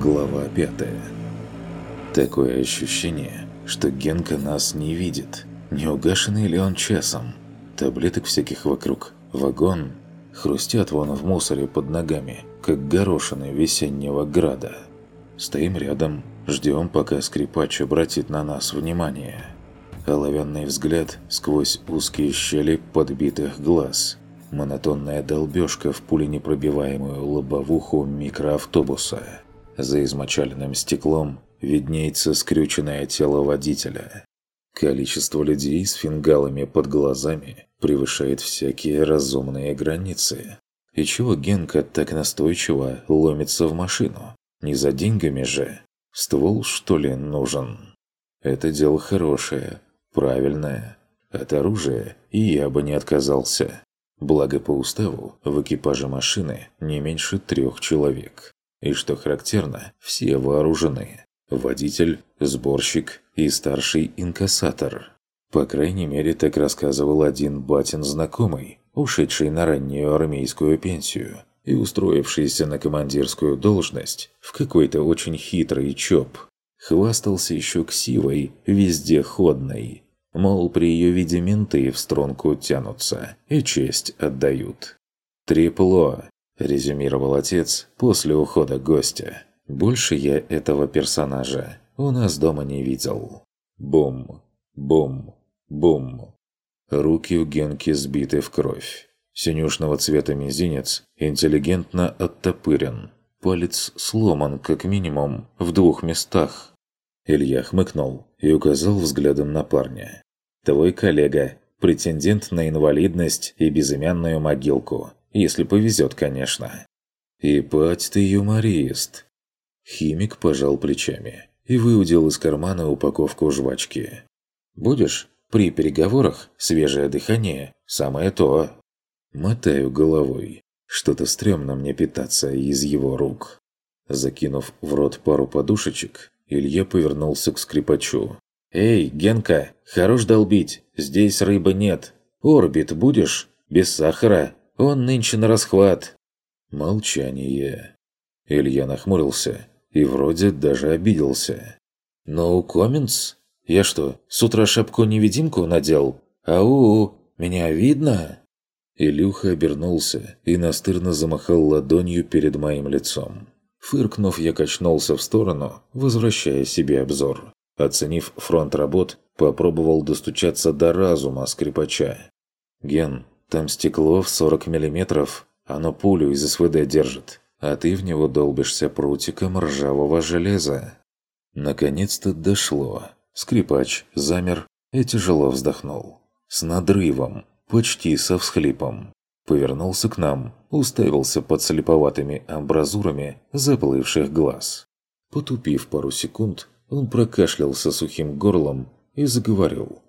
Глава 5 Такое ощущение, что Генка нас не видит. Не угашенный ли он часом? Таблеток всяких вокруг. Вагон. Хрустят вон в мусоре под ногами, как горошины весеннего града. Стоим рядом, ждем, пока скрипач обратит на нас внимание. Оловянный взгляд сквозь узкие щели подбитых глаз. Монотонная долбежка в пуленепробиваемую лобовуху микроавтобуса. За измочаленным стеклом виднеется скрюченное тело водителя. Количество людей с фингалами под глазами превышает всякие разумные границы. И чего Генка так настойчиво ломится в машину? Не за деньгами же. Ствол, что ли, нужен? Это дело хорошее, правильное. От оружия и я бы не отказался. Благо по уставу в экипаже машины не меньше трех человек. И что характерно, все вооружены. Водитель, сборщик и старший инкассатор. По крайней мере, так рассказывал один батин знакомый, ушедший на раннюю армейскую пенсию и устроившийся на командирскую должность в какой-то очень хитрый ЧОП. Хвастался еще ксивой, вездеходной. Мол, при ее виде менты в струнку тянутся и честь отдают. Трепло, резюмировал отец после ухода гостя. «Больше я этого персонажа у нас дома не видел». Бум, бум, бум. Руки у Генки сбиты в кровь. Синюшного цвета мизинец интеллигентно оттопырен. Палец сломан, как минимум, в двух местах. Илья хмыкнул и указал взглядом на парня. «Твой коллега, претендент на инвалидность и безымянную могилку. Если повезет, конечно. И пать ты юморист. Химик пожал плечами и выудил из кармана упаковку жвачки. Будешь? При переговорах свежее дыхание – самое то. Мотаю головой. Что-то стрёмно мне питаться из его рук. Закинув в рот пару подушечек, Илья повернулся к скрипачу. «Эй, Генка, хорош долбить, здесь рыбы нет. Орбит будешь? Без сахара?» Он нынче на расхват». Молчание. Илья нахмурился и вроде даже обиделся. «Ну, Комментс? Я что, с утра шапку-невидимку надел? Ау, меня видно?» Илюха обернулся и настырно замахал ладонью перед моим лицом. Фыркнув, я качнулся в сторону, возвращая себе обзор. Оценив фронт работ, попробовал достучаться до разума скрипача. «Ген, там стекло в 40 миллиметров, оно пулю из СВД держит, а ты в него долбишься прутиком ржавого железа». Наконец-то дошло. Скрипач замер и тяжело вздохнул. С надрывом, почти со всхлипом. Повернулся к нам, уставился под слеповатыми амбразурами заплывших глаз. Потупив пару секунд, он прокашлялся сухим горлом и заговорил.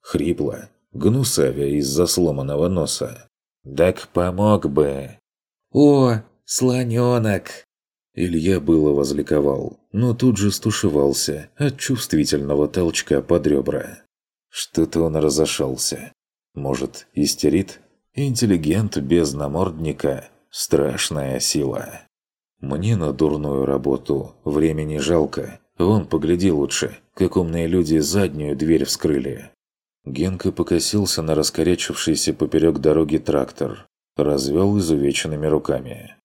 Хрипло, гнусавя из-за сломанного носа. «Так помог бы!» «О, слоненок!» Илья было возликовал, но тут же стушевался от чувствительного толчка под ребра. Что-то он разошелся. Может, истерит? Интеллигент без намордника – страшная сила. Мне на дурную работу времени жалко. Вон, погляди лучше, как умные люди заднюю дверь вскрыли. Генка покосился на раскорячившийся поперек дороги трактор. Развел изувеченными руками.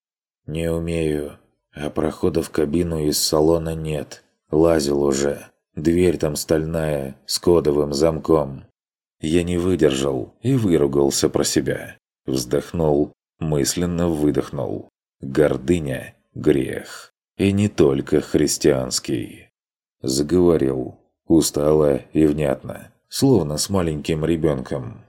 «Не умею. А прохода в кабину из салона нет. Лазил уже. Дверь там стальная, с кодовым замком». Я не выдержал и выругался про себя. Вздохнул, мысленно выдохнул. Гордыня – грех. И не только христианский. Заговорил. Устало и внятно словно с маленьким ребенком.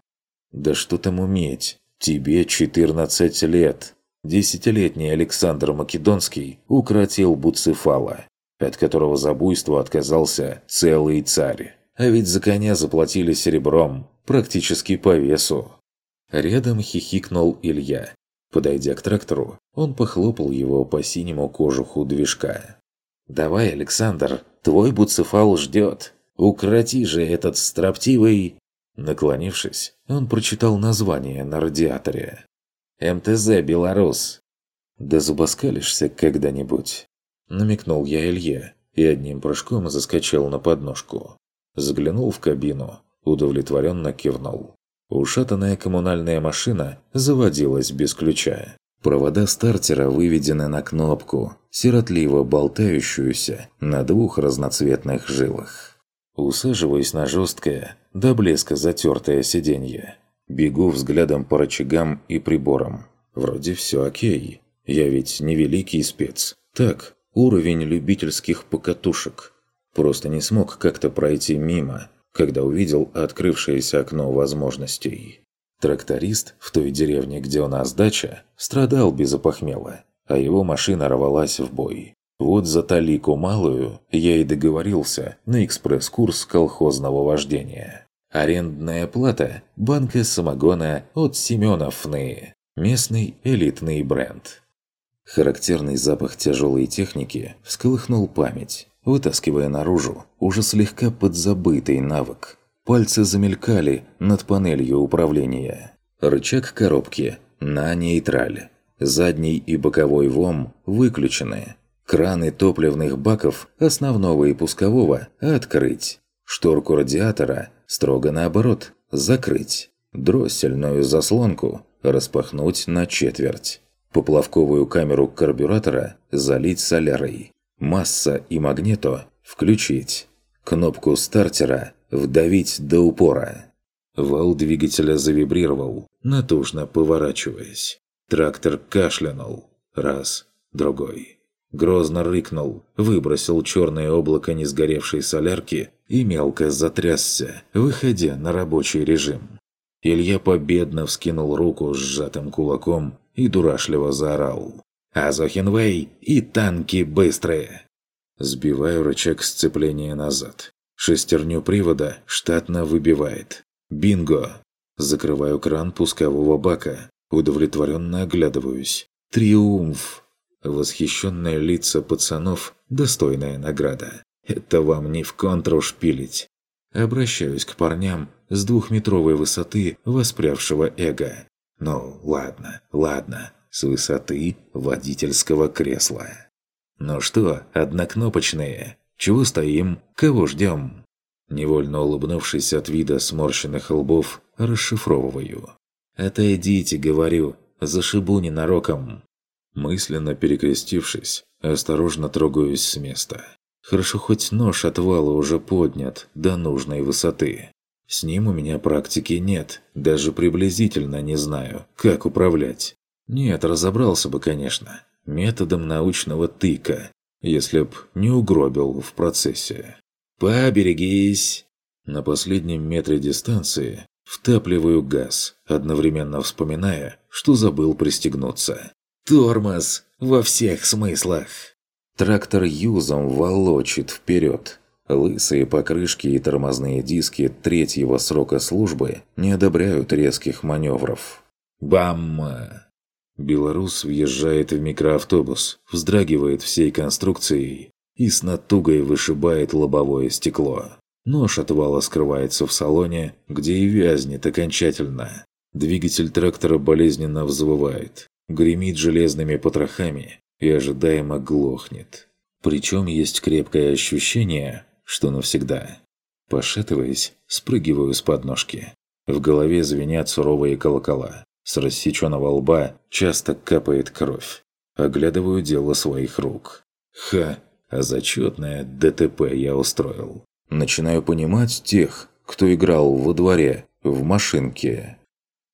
«Да что там уметь? Тебе 14 лет!» Десятилетний Александр Македонский укротил Буцефала, от которого за буйство отказался целый царь. А ведь за коня заплатили серебром, практически по весу. Рядом хихикнул Илья. Подойдя к трактору, он похлопал его по синему кожуху движка. «Давай, Александр, твой Буцефал ждет. «Укроти же этот строптивый...» Наклонившись, он прочитал название на радиаторе. «МТЗ «Беларус». «Да зубоскалишься когда-нибудь». Намекнул я Илье и одним прыжком заскочил на подножку. Заглянул в кабину, удовлетворенно кивнул. Ушатанная коммунальная машина заводилась без ключа. Провода стартера выведены на кнопку, сиротливо болтающуюся на двух разноцветных жилах. Усаживаюсь на жесткое, до блеска затертое сиденье. Бегу взглядом по рычагам и приборам. Вроде все окей. Я ведь не великий спец. Так, уровень любительских покатушек. Просто не смог как-то пройти мимо, когда увидел открывшееся окно возможностей. Тракторист в той деревне, где у нас дача, страдал без опохмела, а его машина рвалась в бой. Вот за талику малую я и договорился на экспресс-курс колхозного вождения. Арендная плата – банка самогона от Семеновны. Местный элитный бренд. Характерный запах тяжелой техники всколыхнул память, вытаскивая наружу уже слегка подзабытый навык. Пальцы замелькали над панелью управления. Рычаг коробки на нейтраль. Задний и боковой ВОМ выключены. Краны топливных баков основного и пускового открыть. Шторку радиатора строго наоборот закрыть. Дроссельную заслонку распахнуть на четверть. Поплавковую камеру карбюратора залить солярой. Масса и магнито включить. Кнопку стартера вдавить до упора. Вал двигателя завибрировал, натужно поворачиваясь. Трактор кашлянул. Раз, другой. Грозно рыкнул, выбросил черное облако несгоревшей солярки и мелко затрясся, выходя на рабочий режим. Илья победно вскинул руку с сжатым кулаком и дурашливо заорал. «Азохенвей и танки быстрые!» Сбиваю рычаг сцепления назад. Шестерню привода штатно выбивает. Бинго! Закрываю кран пускового бака. Удовлетворенно оглядываюсь. Триумф! Восхищенные лица пацанов – достойная награда. Это вам не в контру шпилить. Обращаюсь к парням с двухметровой высоты воспрявшего эго. Ну, ладно, ладно, с высоты водительского кресла. Ну что, однокнопочные, чего стоим? Кого ждем?» Невольно улыбнувшись от вида сморщенных лбов, расшифровываю. «Отойдите, говорю, зашибу ненароком». Мысленно перекрестившись, осторожно трогаюсь с места. Хорошо хоть нож от вала уже поднят до нужной высоты. С ним у меня практики нет, даже приблизительно не знаю, как управлять. Нет, разобрался бы, конечно, методом научного тыка, если б не угробил в процессе. «Поберегись!» На последнем метре дистанции втапливаю газ, одновременно вспоминая, что забыл пристегнуться. «Тормоз! Во всех смыслах!» Трактор юзом волочит вперед. Лысые покрышки и тормозные диски третьего срока службы не одобряют резких маневров. Бам! Белорус въезжает в микроавтобус, вздрагивает всей конструкцией и с натугой вышибает лобовое стекло. Нож от вала скрывается в салоне, где и вязнет окончательно. Двигатель трактора болезненно взвывает, гремит железными потрохами и ожидаемо глохнет. Причем есть крепкое ощущение, что навсегда. Пошатываясь, спрыгиваю с подножки. В голове звенят суровые колокола. С рассеченного лба часто капает кровь. Оглядываю дело своих рук. Ха, а зачетное ДТП я устроил. Начинаю понимать тех, кто играл во дворе, в машинке.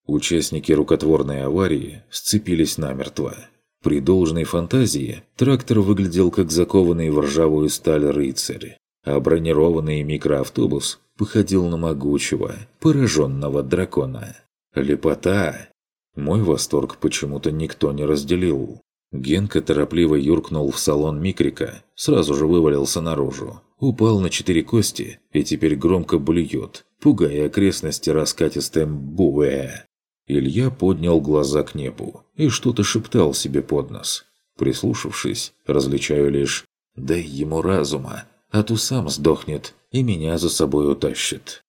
Участники рукотворной аварии сцепились намертво. При должной фантазии трактор выглядел как закованный в ржавую сталь рыцарь, а бронированный микроавтобус походил на могучего, пораженного дракона. Лепота! Мой восторг почему-то никто не разделил. Генка торопливо юркнул в салон микрика, сразу же вывалился наружу. Упал на четыре кости и теперь громко блюет, пугая окрестности раскатистым «буэ». Илья поднял глаза к небу и что-то шептал себе под нос. Прислушавшись, различаю лишь «дай ему разума, а то сам сдохнет и меня за собой утащит».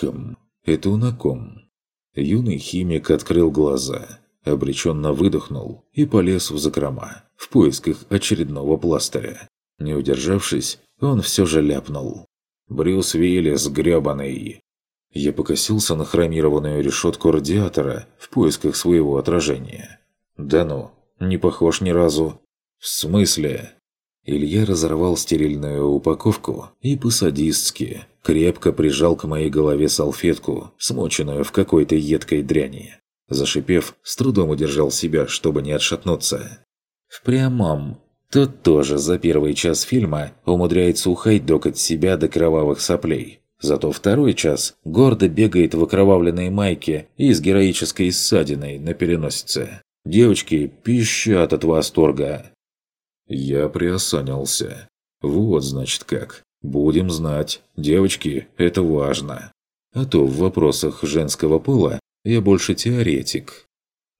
Хм, это у на ком? Юный химик открыл глаза. Обреченно выдохнул и полез в закрома, в поисках очередного пластыря. Не удержавшись, он все же ляпнул. «Брюс Уиллис грёбаный!» Я покосился на хромированную решетку радиатора в поисках своего отражения. «Да ну, не похож ни разу». «В смысле?» Илья разорвал стерильную упаковку и по-садистски крепко прижал к моей голове салфетку, смоченную в какой-то едкой дряни. Зашипев, с трудом удержал себя, чтобы не отшатнуться. В прямом. Тот тоже за первый час фильма умудряется ухайдокать себя до кровавых соплей. Зато второй час гордо бегает в окровавленной майке и с героической ссадиной на переносице. Девочки пищат от восторга. Я приосанился. Вот, значит, как. Будем знать. Девочки, это важно. А то в вопросах женского пола я больше теоретик.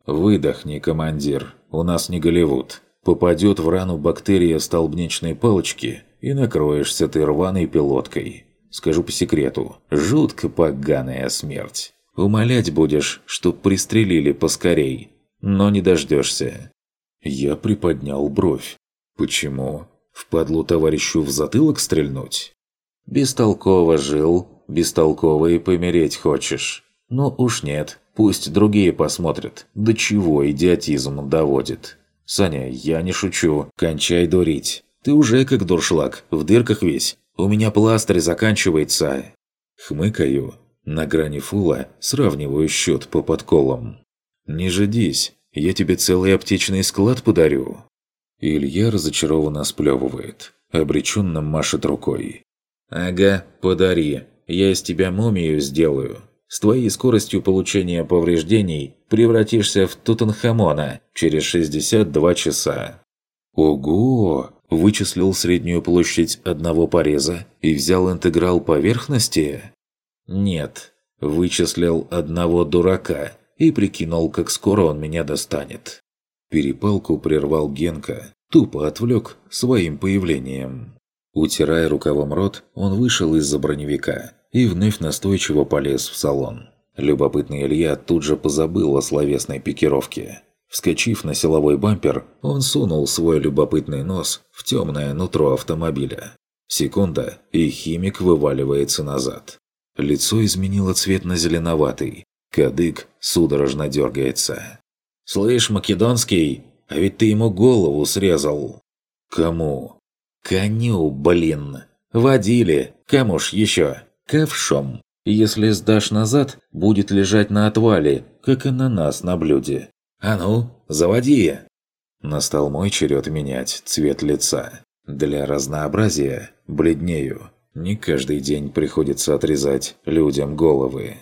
Выдохни, командир. У нас не Голливуд. Попадет в рану бактерия столбнячной палочки, и накроешься ты рваной пилоткой. Скажу по секрету, жутко поганая смерть. Умолять будешь, чтоб пристрелили поскорей, но не дождешься. Я приподнял бровь. Почему? Впадлу товарищу в затылок стрельнуть? Бестолково жил, бестолково и помереть хочешь. Но уж нет, пусть другие посмотрят, до чего идиотизм доводит. Саня, я не шучу, кончай дурить. Ты уже как дуршлаг, в дырках весь. У меня пластырь заканчивается. Хмыкаю, на грани фула сравниваю счет по подколам. Не жадись, я тебе целый аптечный склад подарю. Илья разочарованно сплевывает, обреченно машет рукой. «Ага, подари. Я из тебя мумию сделаю. С твоей скоростью получения повреждений превратишься в Тутанхамона через 62 часа». «Ого!» Вычислил среднюю площадь одного пореза и взял интеграл поверхности? Нет. Вычислил одного дурака и прикинул, как скоро он меня достанет. Перепалку прервал Генка, тупо отвлек своим появлением. Утирая рукавом рот, он вышел из-за броневика и вновь настойчиво полез в салон. Любопытный Илья тут же позабыл о словесной пикировке. Вскочив на силовой бампер, он сунул свой любопытный нос в темное нутро автомобиля. Секунда, и химик вываливается назад. Лицо изменило цвет на зеленоватый. Кадык судорожно дергается. «Слышь, Македонский, а ведь ты ему голову срезал!» «Кому?» «Коню, блин! Водили! Кому ж еще? Ковшом! Если сдашь назад, будет лежать на отвале, как ананас на блюде. А ну, заводи!» Настал мой черед менять цвет лица. Для разнообразия бледнею. Не каждый день приходится отрезать людям головы.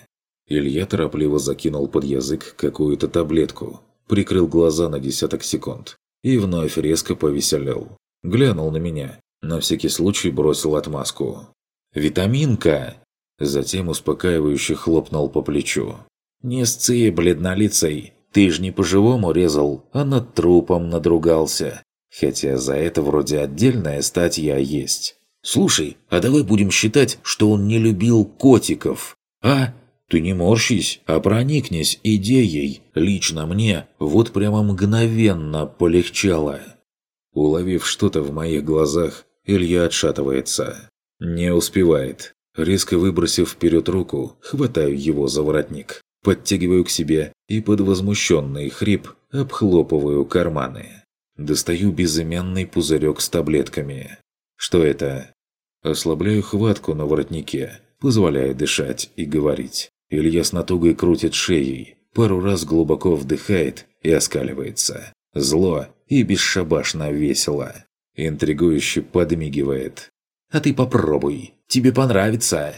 Илья торопливо закинул под язык какую-то таблетку, прикрыл глаза на десяток секунд и вновь резко повеселел. Глянул на меня, на всякий случай бросил отмазку. «Витаминка!» Затем успокаивающе хлопнул по плечу. «Не сцы, бледнолицей! Ты ж не по-живому резал, а над трупом надругался. Хотя за это вроде отдельная статья есть. Слушай, а давай будем считать, что он не любил котиков, а?» Ты не морщись, а проникнись идеей. Лично мне вот прямо мгновенно полегчало. Уловив что-то в моих глазах, Илья отшатывается. Не успевает. Резко выбросив вперед руку, хватаю его за воротник. Подтягиваю к себе и под возмущенный хрип обхлопываю карманы. Достаю безымянный пузырек с таблетками. Что это? Ослабляю хватку на воротнике, позволяя дышать и говорить. Илья с натугой крутит шеей, пару раз глубоко вдыхает и оскаливается. Зло и бесшабашно весело. Интригующе подмигивает. «А ты попробуй, тебе понравится!»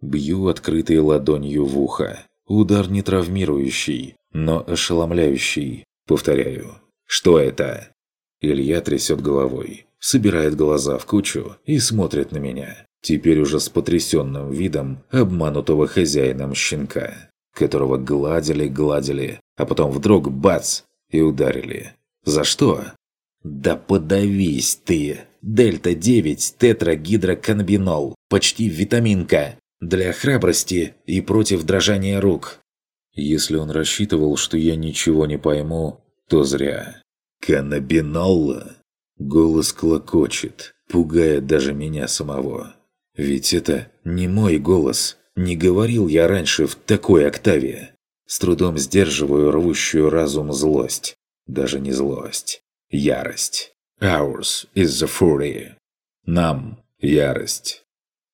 Бью открытой ладонью в ухо. Удар не травмирующий, но ошеломляющий. Повторяю. «Что это?» Илья трясет головой, собирает глаза в кучу и смотрит на меня теперь уже с потрясенным видом обманутого хозяином щенка, которого гладили-гладили, а потом вдруг бац и ударили. За что? Да подавись ты! Дельта-9 тетрагидроканбинол, почти витаминка, для храбрости и против дрожания рук. Если он рассчитывал, что я ничего не пойму, то зря. «Каннабинолла!» Голос клокочет, пугая даже меня самого. Ведь это не мой голос. Не говорил я раньше в такой октаве. С трудом сдерживаю рвущую разум злость. Даже не злость. Ярость. Ours is the fury. Нам ярость.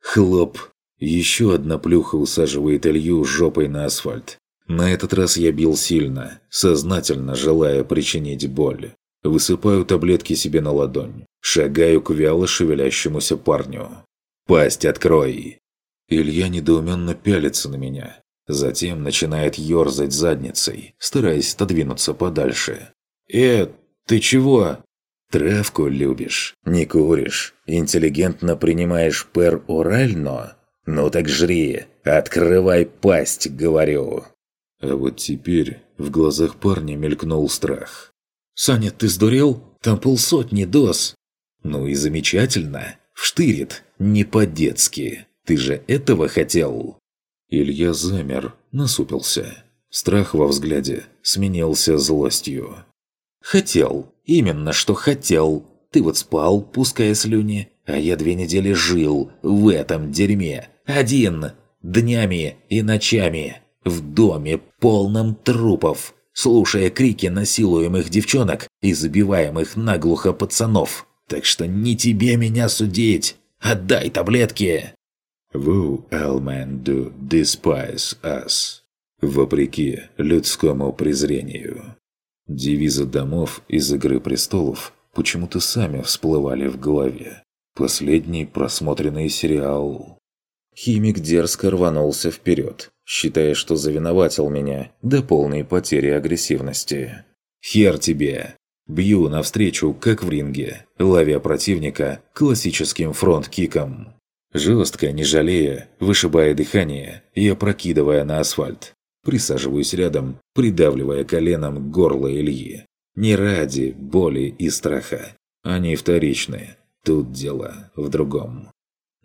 Хлоп. Еще одна плюха усаживает Илью жопой на асфальт. На этот раз я бил сильно, сознательно желая причинить боль. Высыпаю таблетки себе на ладонь. Шагаю к вяло шевелящемуся парню. «Пасть открой!» Илья недоуменно пялится на меня. Затем начинает ерзать задницей, стараясь отодвинуться подальше. «Э, ты чего?» «Травку любишь, не куришь, интеллигентно принимаешь пер-орально? Ну так жри, открывай пасть, говорю!» А вот теперь в глазах парня мелькнул страх. «Саня, ты сдурел? Там полсотни доз!» «Ну и замечательно! Вштырит! Не по-детски! Ты же этого хотел!» Илья замер, насупился. Страх во взгляде сменился злостью. «Хотел! Именно что хотел! Ты вот спал, пуская слюни, а я две недели жил в этом дерьме! Один! Днями и ночами! В доме, полном трупов!» слушая крики насилуемых девчонок и забиваемых наглухо пацанов. Так что не тебе меня судить. Отдай таблетки. Who all men do despise us? Вопреки людскому презрению. Девизы домов из «Игры престолов» почему-то сами всплывали в голове. Последний просмотренный сериал. Химик дерзко рванулся вперед, считая, что завиноватил меня до полной потери агрессивности. «Хер тебе!» Бью навстречу, как в ринге, ловя противника классическим фронт-киком. Жестко, не жалея, вышибая дыхание и опрокидывая на асфальт. Присаживаюсь рядом, придавливая коленом горло Ильи. Не ради боли и страха. Они вторичны. Тут дело в другом.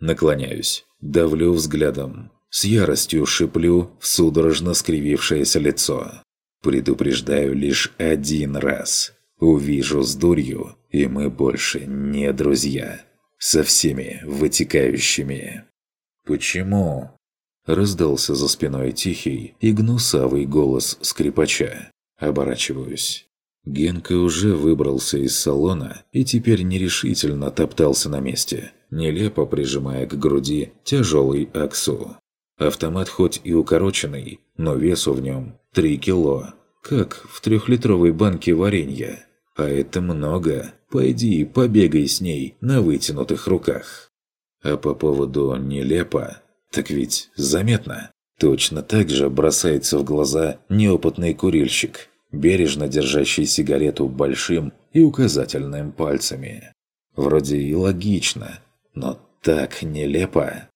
Наклоняюсь, давлю взглядом. С яростью шиплю в судорожно скривившееся лицо. Предупреждаю лишь один раз. Увижу с дурью, и мы больше не друзья. Со всеми вытекающими. «Почему?» Раздался за спиной тихий и гнусавый голос скрипача. Оборачиваюсь. Генка уже выбрался из салона и теперь нерешительно топтался на месте, нелепо прижимая к груди тяжелый аксу. Автомат хоть и укороченный, но весу в нем 3 кило, как в трехлитровой банке варенья. А это много. Пойди побегай с ней на вытянутых руках. А по поводу «нелепо», так ведь заметно. Точно так же бросается в глаза неопытный курильщик, бережно держащий сигарету большим и указательным пальцами. Вроде и логично, но так нелепо.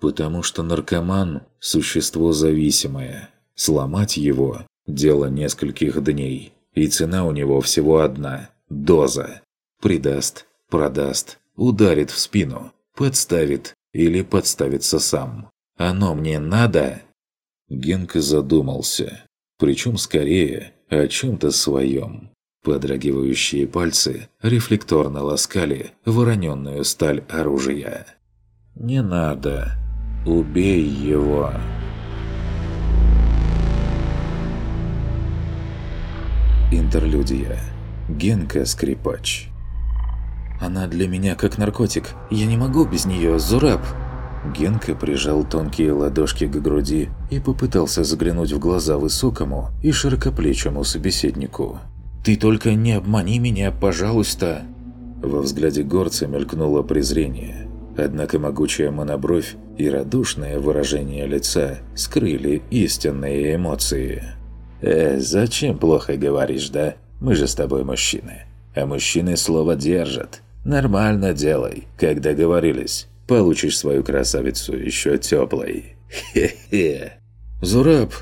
Потому что наркоман – существо зависимое. Сломать его – дело нескольких дней. И цена у него всего одна – доза. Придаст, продаст, ударит в спину, подставит или подставится сам. Оно мне надо? Генка задумался. Причем скорее о чем-то своем. Подрагивающие пальцы рефлекторно ласкали вороненную сталь оружия. «Не надо», Убей его. Интерлюдия. Генка Скрипач. Она для меня как наркотик. Я не могу без нее, Зураб. Генка прижал тонкие ладошки к груди и попытался заглянуть в глаза высокому и широкоплечему собеседнику. «Ты только не обмани меня, пожалуйста!» Во взгляде горца мелькнуло презрение. Однако могучая монобровь и радушное выражение лица скрыли истинные эмоции. «Э, зачем плохо говоришь, да? Мы же с тобой мужчины. А мужчины слово держат. Нормально делай, как договорились. Получишь свою красавицу еще теплой. Хе-хе». «Зураб!»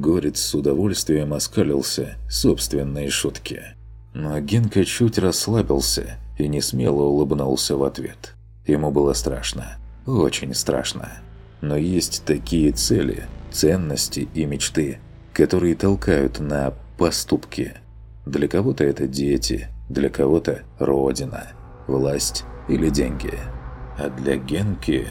Горец с удовольствием оскалился собственной шутке. Но Генка чуть расслабился и несмело улыбнулся в ответ. Ему было страшно. Очень страшно. Но есть такие цели, ценности и мечты, которые толкают на поступки. Для кого-то это дети, для кого-то родина, власть или деньги. А для Генки...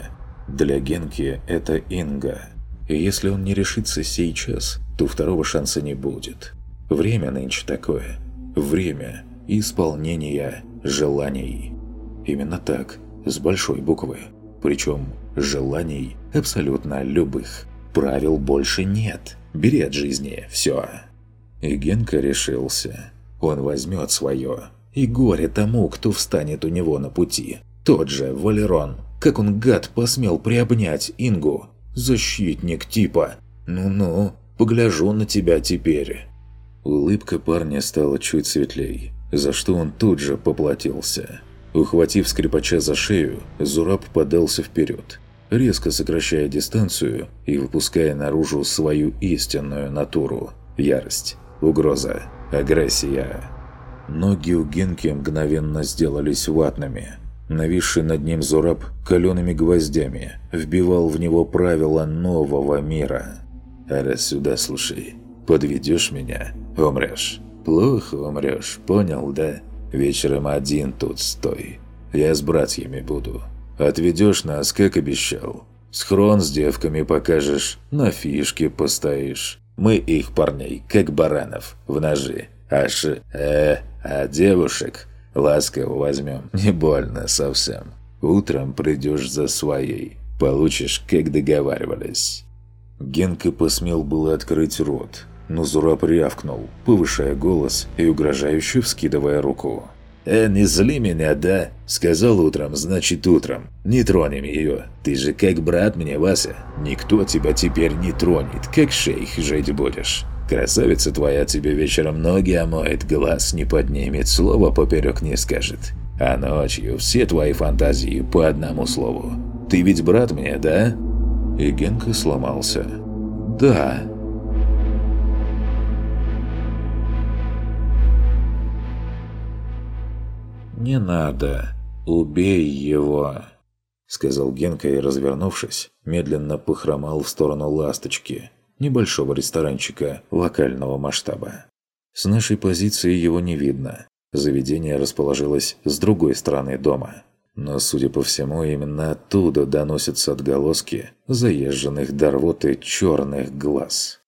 Для Генки это Инга. И если он не решится сейчас, то второго шанса не будет. Время нынче такое. Время исполнения желаний. Именно так, с большой буквы. Причем желаний абсолютно любых. Правил больше нет. Бери от жизни все. И Генка решился. Он возьмет свое. И горе тому, кто встанет у него на пути. Тот же Валерон. Как он, гад, посмел приобнять Ингу. Защитник типа. Ну-ну, погляжу на тебя теперь. Улыбка парня стала чуть светлей, за что он тут же поплатился. Ухватив скрипача за шею, Зураб подался вперед, резко сокращая дистанцию и выпуская наружу свою истинную натуру – ярость, угроза, агрессия. Ноги у Генки мгновенно сделались ватными. Нависший над ним Зураб калеными гвоздями вбивал в него правила нового мира. «А раз сюда слушай, подведешь меня – умрешь. Плохо умрешь, понял, да? Вечером один тут стой. Я с братьями буду. Отведешь нас, как обещал. Схрон с девками покажешь, на фишке постоишь. Мы их парней, как баранов, в ножи. Аж, э, а девушек ласково возьмем, не больно совсем. Утром придешь за своей, получишь, как договаривались». Генка посмел было открыть рот, но Зураб рявкнул, повышая голос и угрожающе вскидывая руку. «Э, не зли меня, да? Сказал утром, значит утром. Не тронем ее. Ты же как брат мне, Вася. Никто тебя теперь не тронет, как шейх жить будешь. Красавица твоя тебе вечером ноги омоет, глаз не поднимет, слова поперек не скажет. А ночью все твои фантазии по одному слову. Ты ведь брат мне, да?» И Генка сломался. «Да». «Не надо. Убей его!» Сказал Генка и, развернувшись, медленно похромал в сторону «Ласточки», небольшого ресторанчика локального масштаба. С нашей позиции его не видно. Заведение расположилось с другой стороны дома. Но, судя по всему, именно оттуда доносятся отголоски заезженных до рвоты черных глаз.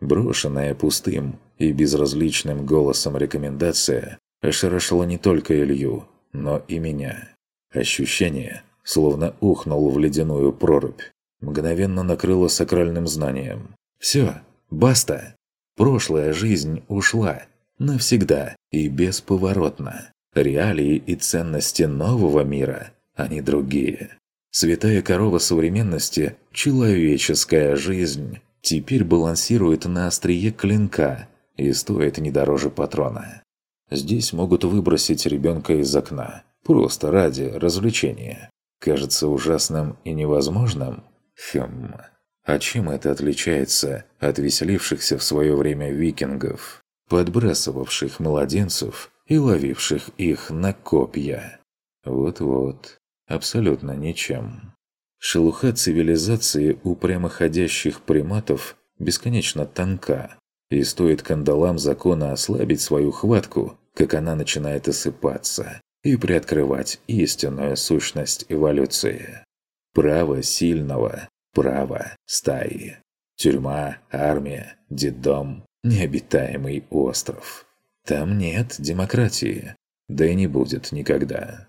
Брошенная пустым и безразличным голосом рекомендация ошарашило не только Илью, но и меня. Ощущение, словно ухнул в ледяную прорубь, мгновенно накрыло сакральным знанием. «Все, баста! Прошлая жизнь ушла. Навсегда и бесповоротно. Реалии и ценности нового мира, они другие. Святая корова современности, человеческая жизнь, теперь балансирует на острие клинка и стоит не дороже патрона. Здесь могут выбросить ребенка из окна. Просто ради развлечения. Кажется ужасным и невозможным? Хм... А чем это отличается от веселившихся в свое время викингов, подбрасывавших младенцев и ловивших их на копья? Вот-вот, абсолютно ничем. Шелуха цивилизации у прямоходящих приматов бесконечно тонка, и стоит кандалам закона ослабить свою хватку, как она начинает осыпаться и приоткрывать истинную сущность эволюции. Право сильного, право стаи. Тюрьма, армия, детдом, необитаемый остров. Там нет демократии, да и не будет никогда.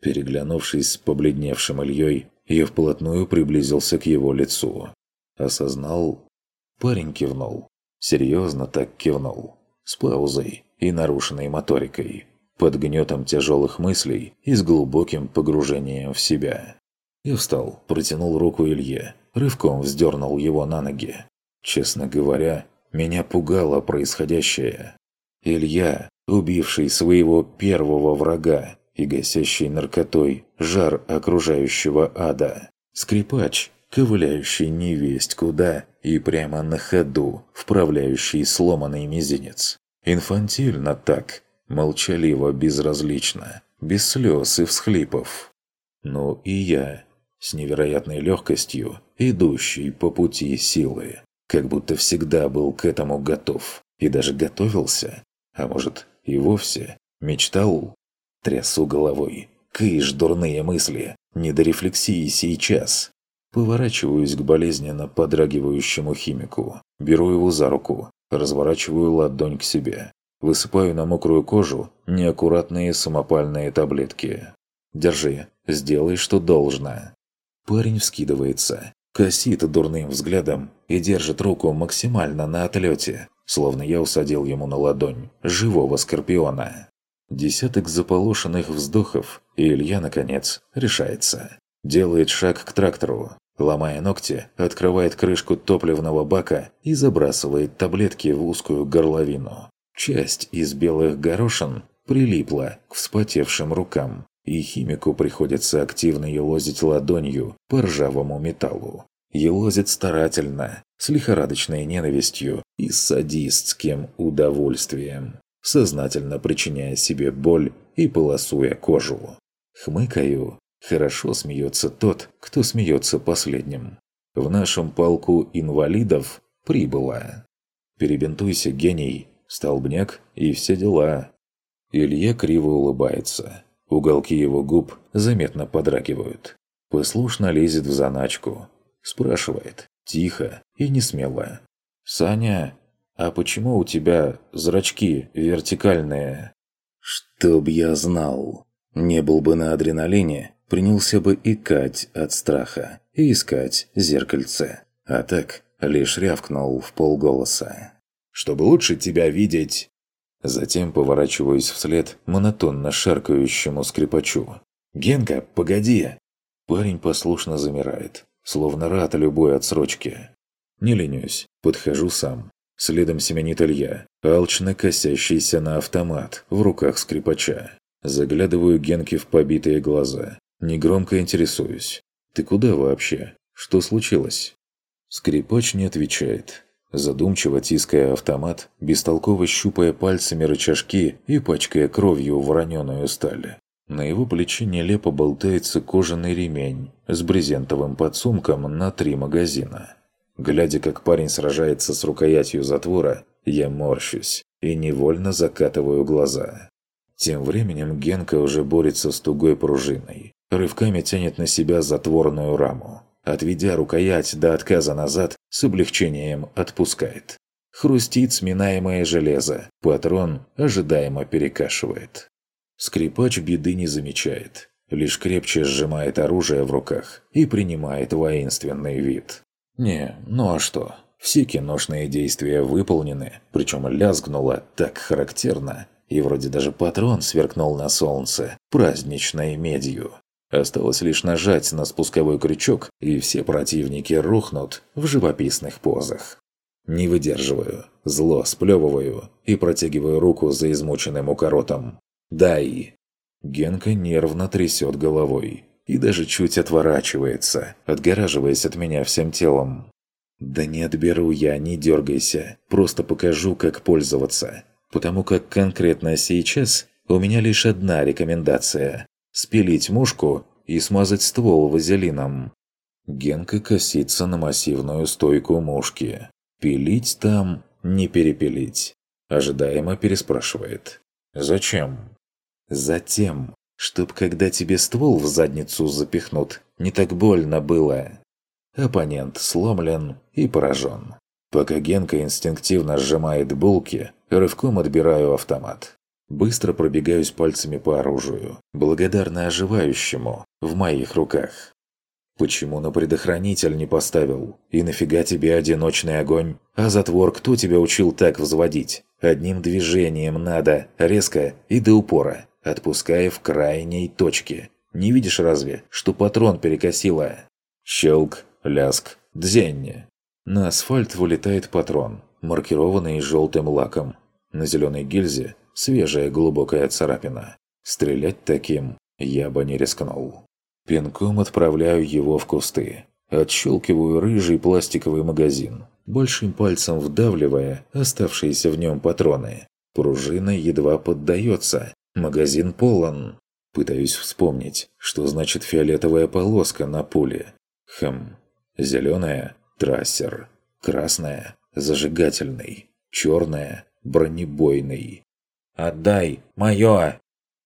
Переглянувшись с побледневшим Ильей, я вплотную приблизился к его лицу. Осознал... Парень кивнул. Серьезно так кивнул. С паузой и нарушенной моторикой, под гнетом тяжелых мыслей и с глубоким погружением в себя. Я встал, протянул руку Илье, рывком вздернул его на ноги. Честно говоря, меня пугало происходящее. Илья, убивший своего первого врага и гасящий наркотой жар окружающего ада. Скрипач, ковыляющий невесть куда и прямо на ходу вправляющий сломанный мизинец. Инфантильно так, молчаливо, безразлично, без слез и всхлипов. Ну и я, с невероятной легкостью, идущий по пути силы. как будто всегда был к этому готов и даже готовился. А может, и вовсе мечтал? Трясу головой. Кыш, дурные мысли. Не до рефлексии сейчас. Поворачиваюсь к болезненно подрагивающему химику. Беру его за руку. Разворачиваю ладонь к себе. Высыпаю на мокрую кожу неаккуратные самопальные таблетки. «Держи, сделай, что должно». Парень вскидывается, косит дурным взглядом и держит руку максимально на отлете, словно я усадил ему на ладонь живого скорпиона. Десяток заполошенных вздохов, и Илья, наконец, решается. Делает шаг к трактору, ломая ногти, открывает крышку топливного бака и забрасывает таблетки в узкую горловину. Часть из белых горошин прилипла к вспотевшим рукам, и химику приходится активно елозить ладонью по ржавому металлу. Елозит старательно, с лихорадочной ненавистью и садистским удовольствием, сознательно причиняя себе боль и полосуя кожу. Хмыкаю. Хорошо смеется тот, кто смеется последним. В нашем полку инвалидов прибыло. Перебинтуйся, гений, столбняк и все дела. Илья криво улыбается. Уголки его губ заметно подрагивают. Послушно лезет в заначку. Спрашивает, тихо и не смело. «Саня, а почему у тебя зрачки вертикальные?» «Чтоб я знал. Не был бы на адреналине, принялся бы икать от страха и искать зеркальце. А так лишь рявкнул в полголоса. «Чтобы лучше тебя видеть!» Затем поворачиваюсь вслед монотонно шаркающему скрипачу. «Генка, погоди!» Парень послушно замирает, словно рад любой отсрочке. Не ленюсь, подхожу сам. Следом семенит Илья, алчно косящийся на автомат в руках скрипача. Заглядываю Генке в побитые глаза. Негромко интересуюсь. «Ты куда вообще? Что случилось?» Скрипач не отвечает, задумчиво тиская автомат, бестолково щупая пальцами рычажки и пачкая кровью вороненую сталь. На его плече нелепо болтается кожаный ремень с брезентовым подсумком на три магазина. Глядя, как парень сражается с рукоятью затвора, я морщусь и невольно закатываю глаза. Тем временем Генка уже борется с тугой пружиной, рывками тянет на себя затворную раму отведя рукоять до отказа назад, с облегчением отпускает. Хрустит сминаемое железо, патрон ожидаемо перекашивает. Скрипач беды не замечает, лишь крепче сжимает оружие в руках и принимает воинственный вид. Не, ну а что? Все киношные действия выполнены, причем лязгнуло так характерно, и вроде даже патрон сверкнул на солнце праздничной медью. Осталось лишь нажать на спусковой крючок, и все противники рухнут в живописных позах. Не выдерживаю, зло сплевываю и протягиваю руку за измученным укоротом. «Дай!» Генка нервно трясет головой и даже чуть отворачивается, отгораживаясь от меня всем телом. «Да не отберу я, не дергайся, просто покажу, как пользоваться. Потому как конкретно сейчас у меня лишь одна рекомендация спилить мушку и смазать ствол вазелином. Генка косится на массивную стойку мушки. Пилить там, не перепилить. Ожидаемо переспрашивает. «Зачем?» «Затем, чтоб когда тебе ствол в задницу запихнут, не так больно было». Оппонент сломлен и поражен. Пока Генка инстинктивно сжимает булки, рывком отбираю автомат. Быстро пробегаюсь пальцами по оружию, благодарно оживающему, в моих руках. Почему на предохранитель не поставил? И нафига тебе одиночный огонь? А затвор кто тебя учил так взводить? Одним движением надо, резко и до упора, отпуская в крайней точке. Не видишь разве, что патрон перекосило? Щелк, ляск, дзень. На асфальт вылетает патрон, маркированный желтым лаком. На зеленой гильзе свежая глубокая царапина. Стрелять таким я бы не рискнул. Пинком отправляю его в кусты. Отщелкиваю рыжий пластиковый магазин, большим пальцем вдавливая оставшиеся в нем патроны. Пружина едва поддается. Магазин полон. Пытаюсь вспомнить, что значит фиолетовая полоска на пуле. Хм. Зеленая – трассер. Красная – зажигательный, черная – бронебойный. «Отдай! Мое!»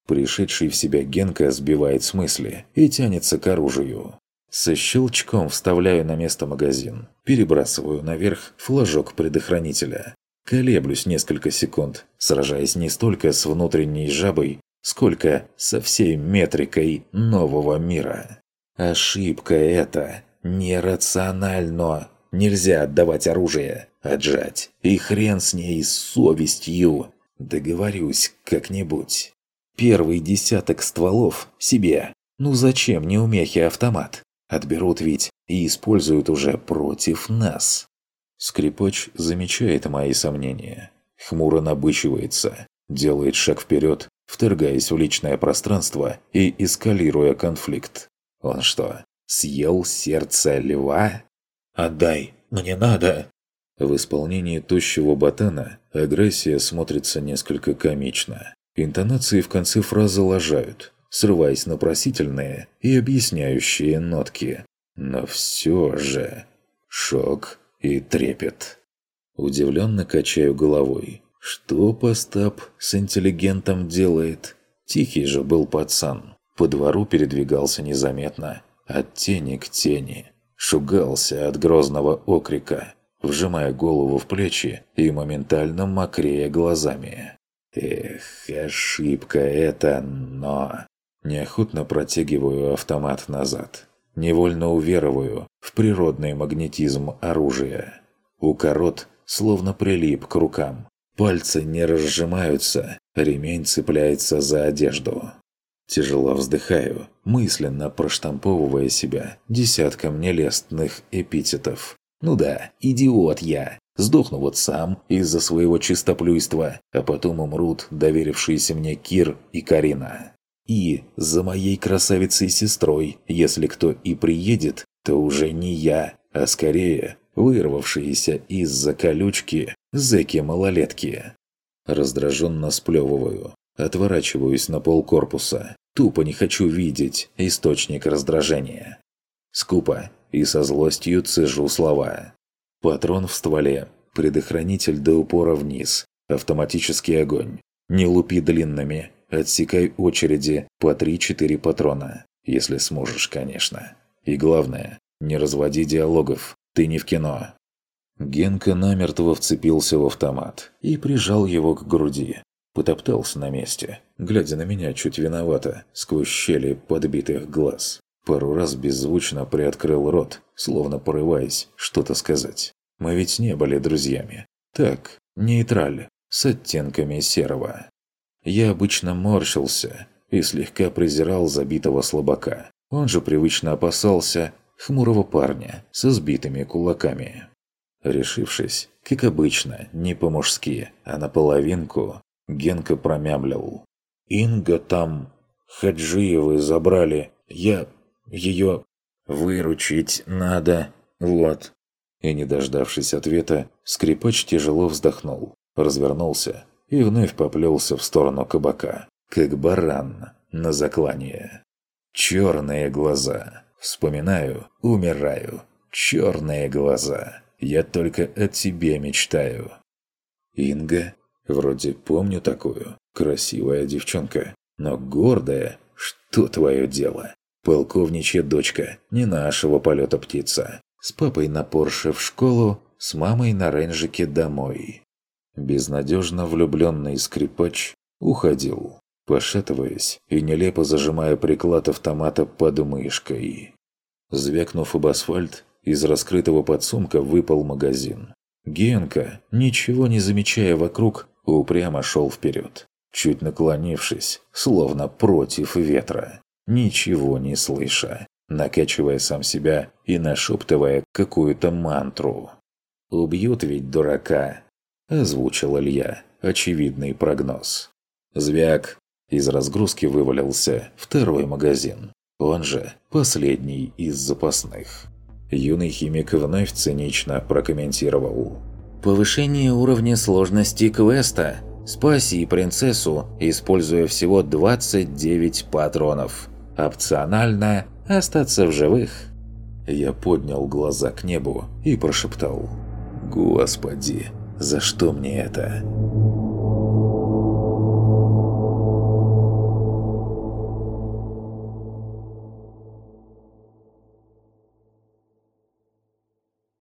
Пришедший в себя Генка сбивает с мысли и тянется к оружию. Со щелчком вставляю на место магазин, перебрасываю наверх флажок предохранителя. Колеблюсь несколько секунд, сражаясь не столько с внутренней жабой, сколько со всей метрикой нового мира. Ошибка это. Нерационально. Нельзя отдавать оружие, отжать. И хрен с ней, с совестью. Договорюсь как-нибудь. Первый десяток стволов себе. Ну зачем неумехи автомат? Отберут ведь и используют уже против нас. Скрипач замечает мои сомнения. Хмуро набычивается, делает шаг вперед, вторгаясь в личное пространство и эскалируя конфликт. Он что, съел сердце льва? «Отдай, мне надо!» В исполнении тощего ботана агрессия смотрится несколько комично. Интонации в конце фразы лажают, срываясь на просительные и объясняющие нотки. Но все же... Шок и трепет. Удивленно качаю головой. Что Постап с интеллигентом делает? Тихий же был пацан. По двору передвигался незаметно. От тени к тени. Шугался от грозного окрика, вжимая голову в плечи и моментально мокрея глазами. Эх, ошибка это, но... Неохотно протягиваю автомат назад. Невольно уверовую в природный магнетизм оружия. Укорот словно прилип к рукам. Пальцы не разжимаются, ремень цепляется за одежду. Тяжело вздыхаю, мысленно проштамповывая себя десятком нелестных эпитетов. Ну да, идиот я. Сдохну вот сам из-за своего чистоплюйства, а потом умрут доверившиеся мне Кир и Карина. И за моей красавицей-сестрой, если кто и приедет, то уже не я, а скорее вырвавшиеся из-за колючки зэки-малолетки. Раздраженно сплевываю, отворачиваюсь на пол корпуса, тупо не хочу видеть источник раздражения. Скупо и со злостью цежу слова. Патрон в стволе, предохранитель до упора вниз, автоматический огонь. Не лупи длинными, Отсекай очереди по 3-4 патрона, если сможешь, конечно. И главное, не разводи диалогов, ты не в кино. Генка намертво вцепился в автомат и прижал его к груди. Потоптался на месте, глядя на меня чуть виновато, сквозь щели подбитых глаз. Пару раз беззвучно приоткрыл рот, словно порываясь что-то сказать. Мы ведь не были друзьями. Так, нейтраль, с оттенками серого. Я обычно морщился и слегка презирал забитого слабака. Он же привычно опасался хмурого парня со сбитыми кулаками. Решившись, как обычно, не по-мужски, а наполовинку, Генка промямлил. «Инга там... Хаджиевы забрали. Я... ее... выручить надо. Вот». И не дождавшись ответа, скрипач тяжело вздохнул, развернулся и вновь поплелся в сторону кабака, как баран на заклание. Черные глаза. Вспоминаю, умираю. Черные глаза. Я только о тебе мечтаю. Инга? Вроде помню такую. Красивая девчонка. Но гордая. Что твое дело? Полковничья дочка. Не нашего полета птица. С папой на Порше в школу, с мамой на рейнжике домой. Безнадежно влюбленный скрипач уходил, пошатываясь и нелепо зажимая приклад автомата под мышкой. Звякнув об асфальт, из раскрытого подсумка выпал магазин. Генка, ничего не замечая вокруг, упрямо шел вперед, чуть наклонившись, словно против ветра, ничего не слыша, накачивая сам себя и нашептывая какую-то мантру. «Убьют ведь дурака, Озвучил Илья очевидный прогноз. Звяк. Из разгрузки вывалился второй магазин. Он же последний из запасных. Юный химик вновь цинично прокомментировал. «Повышение уровня сложности квеста. Спаси принцессу, используя всего 29 патронов. Опционально остаться в живых». Я поднял глаза к небу и прошептал. Господи, за что мне это?